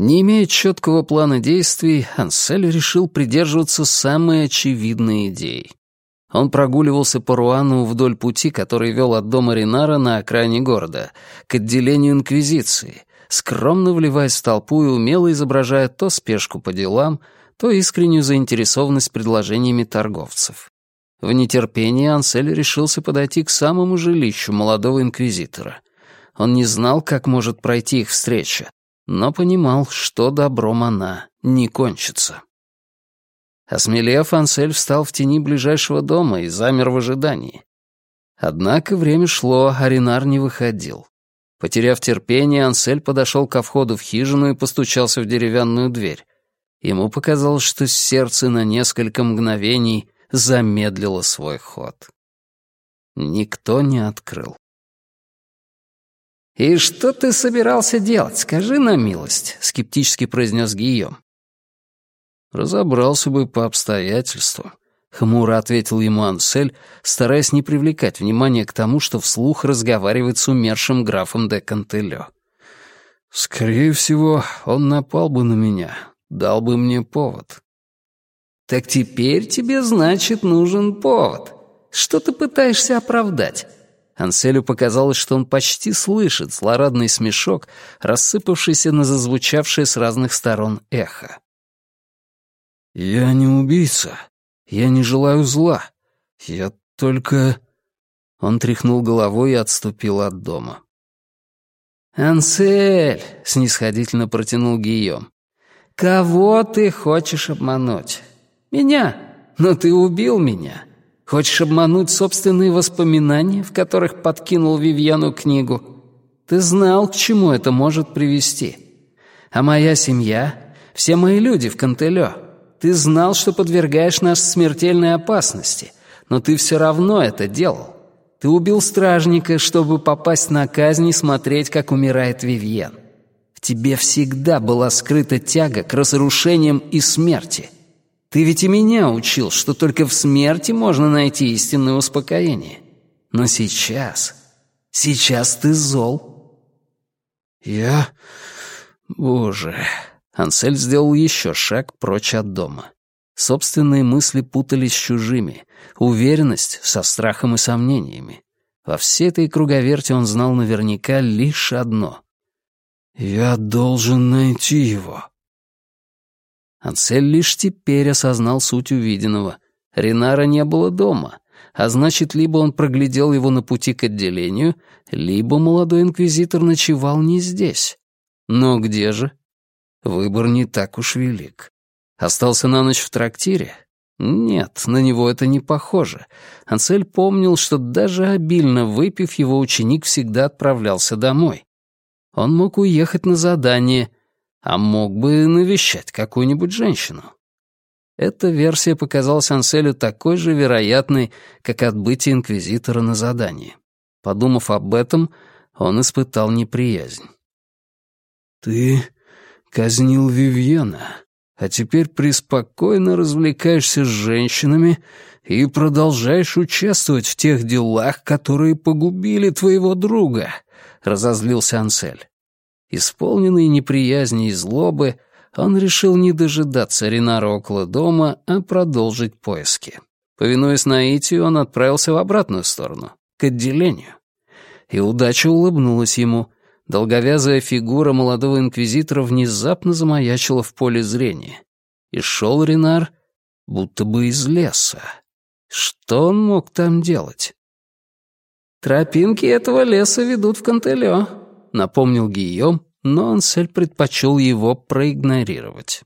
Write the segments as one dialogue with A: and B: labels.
A: Не имея четкого плана действий, Ансель решил придерживаться самой очевидной идеи. Он прогуливался по Руану вдоль пути, который вел от дома Ринара на окраине города, к отделению Инквизиции, скромно вливаясь в толпу и умело изображая то спешку по делам, то искреннюю заинтересованность предложениями торговцев. В нетерпении Ансель решился подойти к самому жилищу молодого инквизитора. Он не знал, как может пройти их встреча, но понимал, что добром она не кончится. Осмелев, Ансель встал в тени ближайшего дома и замер в ожидании. Однако время шло, а Ренар не выходил. Потеряв терпение, Ансель подошел ко входу в хижину и постучался в деревянную дверь. Ему показалось, что сердце на несколько мгновений замедлило свой ход. Никто не открыл.
B: «И что ты собирался делать, скажи на милость», — скептически произнес Гийом.
A: «Разобрался бы по обстоятельствам», — хмуро ответил ему Ансель, стараясь не привлекать внимания к тому, что вслух разговаривает с умершим графом де Кантелё. «Скорее всего, он напал бы на меня, дал бы мне повод».
B: «Так теперь тебе, значит, нужен повод. Что ты пытаешься оправдать?»
A: Анселю показалось, что он почти слышит злорадный смешок, рассыпавшийся на зазвучавшее с разных сторон эхо. «Я не убийца. Я не желаю зла. Я только...» Он тряхнул головой и отступил от дома.
B: «Ансель!» — снисходительно протянул Гийом. «Кого ты хочешь обмануть? Меня? Но ты убил меня. Хочешь обмануть собственные воспоминания, в которых подкинул Вивьяну книгу? Ты знал, к чему это может привести. А моя семья, все мои люди в Кантелё, ты знал, что подвергаешь нас смертельной опасности, но ты все равно это делал. Ты убил стражника, чтобы попасть на казнь и смотреть, как умирает Вивьен. В тебе всегда была скрыта тяга к разрушениям и смерти. Ты ведь и меня учил, что только в смерти можно найти истинное успокоение. Но сейчас... Сейчас ты зол.
A: Я... Боже... Ансель сделал еще шаг прочь от дома. Собственные мысли путались с чужими, уверенность со страхом и сомнениями. Во всей этой круговерте он знал наверняка лишь одно. «Я должен найти его». Ансель лишь теперь осознал суть увиденного. Ринара не было дома, а значит, либо он проглядел его на пути к отделению, либо молодой инквизитор ночевал не здесь. Но где же? Выбор не так уж велик. Остался на ночь в трактире? Нет, на него это не похоже. Ансель помнил, что даже обильно выпив, его ученик всегда отправлялся домой. Он мог уехать на задание, а мог бы навещать какую-нибудь женщину. Эта версия показалась Анселю такой же вероятной, как отбытие инквизитора на задание. Подумав об этом, он испытал неприязнь. «Ты казнил Вивьена, а теперь преспокойно развлекаешься с женщинами и продолжаешь участвовать в тех делах, которые погубили твоего друга», — разозлился Ансель. Исполненный неприязни и злобы, он решил не дожидаться Ринара около дома, а продолжить поиски. Повинуясь наитию, он отправился в обратную сторону, к отделению. И удача улыбнулась ему — Долговязая фигура молодого инквизитора внезапно замаячила в поле зрения. И шел Ренар будто бы из леса. Что он мог там делать?
B: «Тропинки этого леса ведут в Кантелё», — напомнил Гийом, но Ансель предпочел его проигнорировать.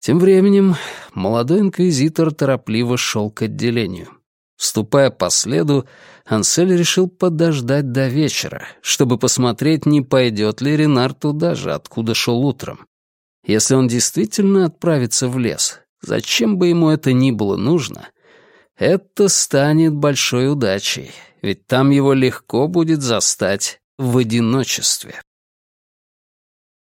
A: Тем временем молодой инквизитор торопливо шел к отделению. Ступая по следу, Ансель решил подождать до вечера, чтобы посмотреть, не пойдет ли Ренар туда же, откуда шел утром. Если он действительно отправится в лес, зачем бы ему это ни было нужно, это станет большой удачей, ведь там его легко будет застать в одиночестве.